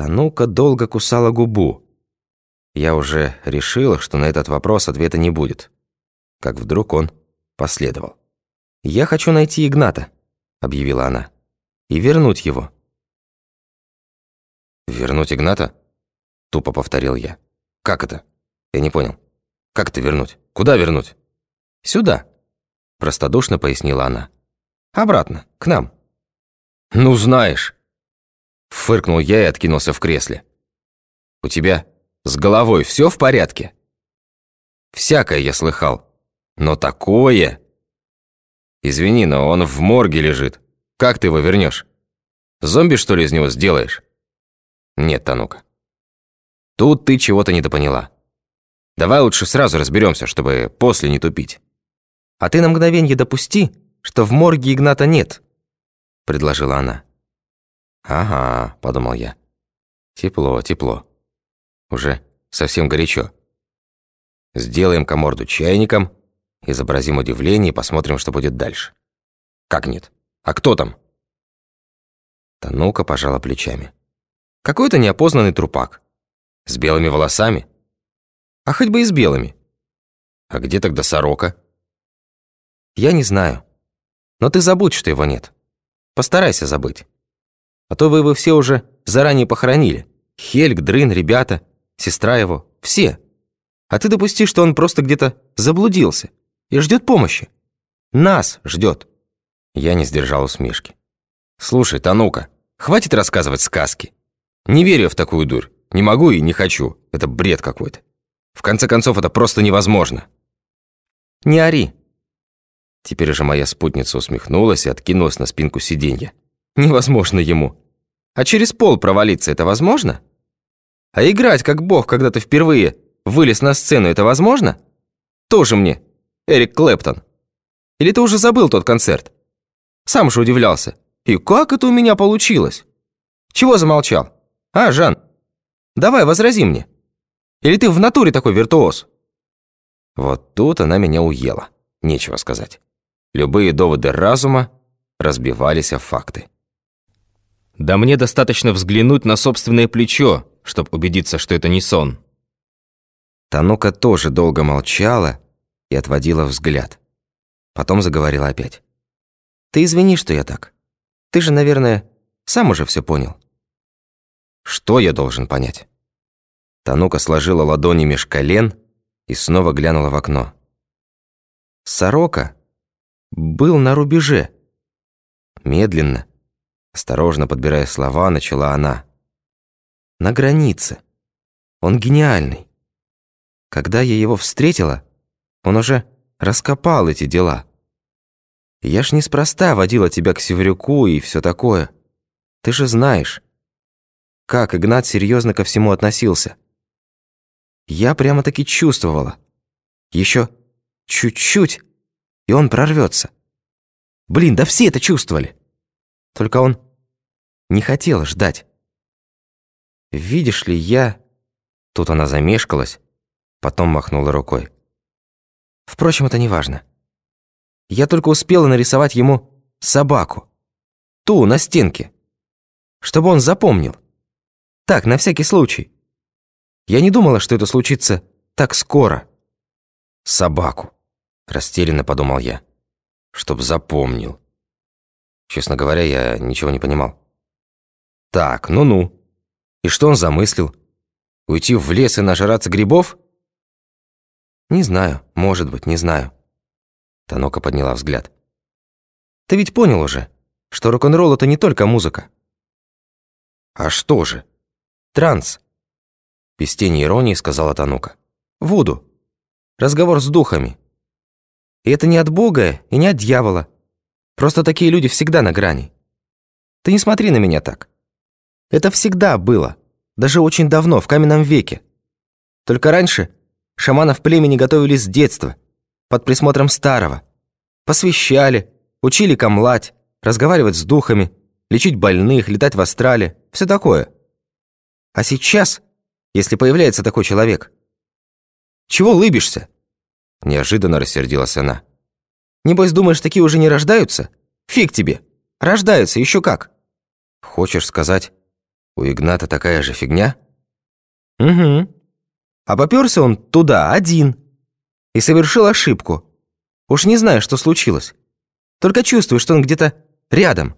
Танука долго кусала губу. Я уже решила, что на этот вопрос ответа не будет. Как вдруг он последовал. «Я хочу найти Игната», — объявила она, — «и вернуть его». «Вернуть Игната?» — тупо повторил я. «Как это? Я не понял. Как это вернуть? Куда вернуть?» «Сюда», — простодушно пояснила она. «Обратно, к нам». «Ну, знаешь!» Фыркнул я и откинулся в кресле. «У тебя с головой все в порядке?» «Всякое я слыхал. Но такое...» «Извини, но он в морге лежит. Как ты его вернешь? Зомби, что ли, из него сделаешь?» «Нет, Танука. Тут ты чего-то недопоняла. Давай лучше сразу разберемся, чтобы после не тупить». «А ты на мгновенье допусти, что в морге Игната нет», — предложила она. «Ага», — подумал я. «Тепло, тепло. Уже совсем горячо. Сделаем коморду чайником, изобразим удивление и посмотрим, что будет дальше. Как нет? А кто там?» Танука пожала плечами. «Какой-то неопознанный трупак. С белыми волосами? А хоть бы и с белыми. А где тогда сорока?» «Я не знаю. Но ты забудь, что его нет. Постарайся забыть». А то вы его все уже заранее похоронили. Хельг, Дрын, ребята, сестра его, все. А ты допусти, что он просто где-то заблудился и ждет помощи. Нас ждет. Я не сдержал усмешки. Слушай, Танука, хватит рассказывать сказки. Не верю в такую дурь. Не могу и не хочу. Это бред какой-то. В конце концов, это просто невозможно. Не ори. Теперь уже моя спутница усмехнулась и откинулась на спинку сиденья. Невозможно ему. А через пол провалиться это возможно? А играть как бог, когда ты впервые вылез на сцену, это возможно? Тоже мне, Эрик Клэптон. Или ты уже забыл тот концерт? Сам же удивлялся. И как это у меня получилось? Чего замолчал? А, Жан, давай возрази мне. Или ты в натуре такой виртуоз? Вот тут она меня уела. Нечего сказать. Любые доводы разума разбивались о факты. Да мне достаточно взглянуть на собственное плечо, чтобы убедиться, что это не сон. Танука тоже долго молчала и отводила взгляд. Потом заговорила опять. «Ты извини, что я так. Ты же, наверное, сам уже все понял». «Что я должен понять?» Танука сложила ладони меж колен и снова глянула в окно. «Сорока был на рубеже». Медленно, Осторожно подбирая слова, начала она. «На границе. Он гениальный. Когда я его встретила, он уже раскопал эти дела. Я ж неспроста водила тебя к Северюку и все такое. Ты же знаешь, как Игнат серьезно ко всему относился. Я прямо-таки чувствовала. Еще чуть-чуть, и он прорвется. Блин, да все это чувствовали. Только он не хотел ждать. Видишь ли, я... Тут она замешкалась, потом махнула рукой. Впрочем, это не важно. Я только успела нарисовать ему собаку. Ту, на стенке. Чтобы он запомнил. Так, на всякий случай. Я не думала, что это случится так скоро. Собаку. Растерянно подумал я. Чтоб запомнил. Честно говоря, я ничего не понимал. Так, ну-ну. И что он замыслил? Уйти в лес и нажраться грибов? Не знаю, может быть, не знаю. Танока подняла взгляд. Ты ведь понял уже, что рок-н-ролл это не только музыка. А что же? Транс. Без тени иронии сказала Танука. Вуду. Разговор с духами. И это не от Бога и не от дьявола. Просто такие люди всегда на грани. Ты не смотри на меня так. Это всегда было. Даже очень давно, в каменном веке. Только раньше шаманов племени готовили с детства, под присмотром старого. Посвящали, учили камлать, разговаривать с духами, лечить больных, летать в астрале, все такое. А сейчас, если появляется такой человек, чего лыбишься? Неожиданно рассердилась она. Небось, думаешь, такие уже не рождаются? Фиг тебе. Рождаются, еще как. Хочешь сказать, У Игната такая же фигня? Угу. А попёрся он туда один и совершил ошибку. Уж не знаю, что случилось. Только чувствую, что он где-то рядом.